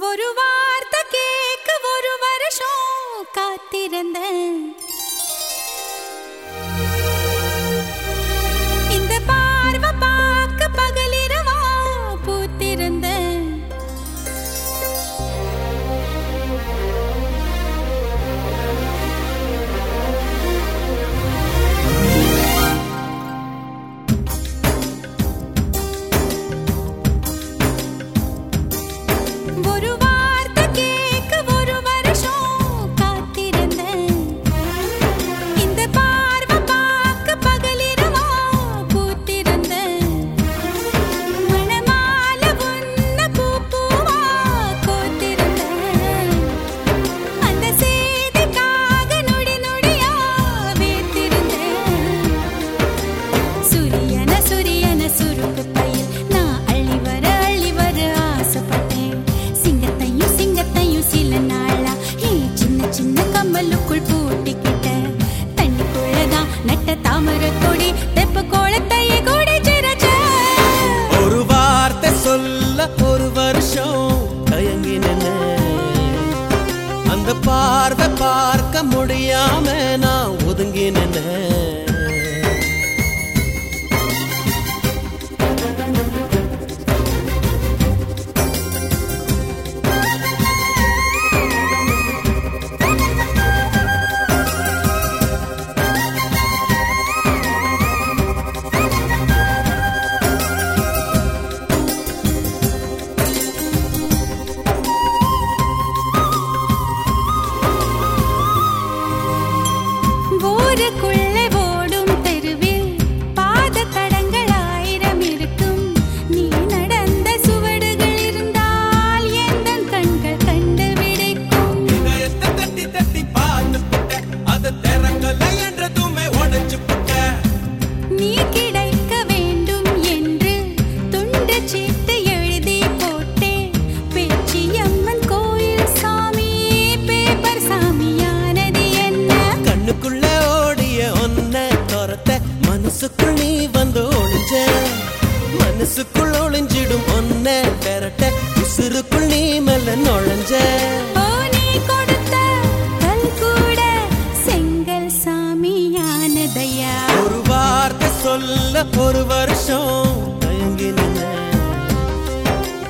ஒரு வார்த்தை கேட்க ஒரு வருஷம் காத்திருந்தேன் நட்ட தெப்ப கோலத்தையே கூட சிறச்ச. ஒரு வார்த்தை சொல்ல ஒரு வருஷம் தயங்கி அந்த பார்வை பார்க்க முடியாம நான் ஒதுங்கினேன் மெல்ல நுழைஞ்ச. ஒரு வார்த்தை சொல்ல ஒரு வருஷம் தயங்கி நின்ன.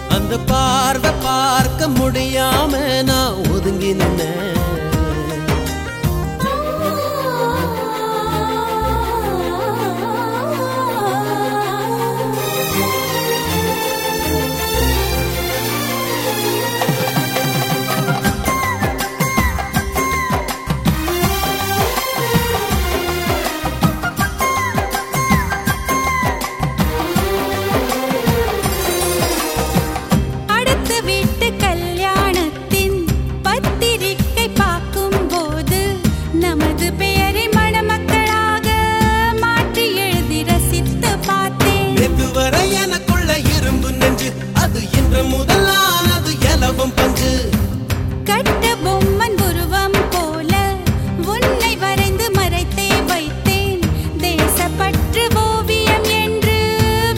அந்த பார்வை பார்க்க முடியாம நான் ஒதுங்கி இன்று முதலானது எலவும் பஞ்சு கட்ட பொம்மன் உருவம் போல உன்னை வரைந்து மறைத்தே வைத்தேன். தேசப்பற்று ஓவியம் என்று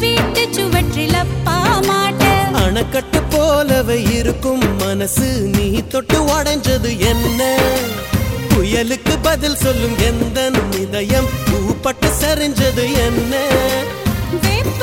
வீட்டு சுவற்றில் அப்பா மாட்டேன் அணைக்கட்டு போலவே இருக்கும் மனசு நீ தொட்டு உடைஞ்சது என்ன? புயலுக்கு பதில் சொல்லும் எந்த இதயம் பூப்பட்டு சரிஞ்சது என்ன? வேப்ப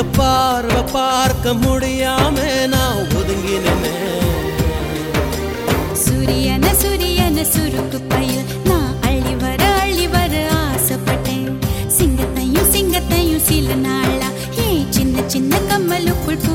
அந்த பார்வை பார்க்க முடியாம நான் ஒதுங்கி நின்ன சூரியன சூரியன சுருக்கு பயில் நான் அள்ளி வர அள்ளி வர ஆசைப்பட்டேன். சிங்கத்தையும் சிங்கத்தையும் சில நாளா ஏன் சின்ன சின்ன கம்மலுக்குள் பூ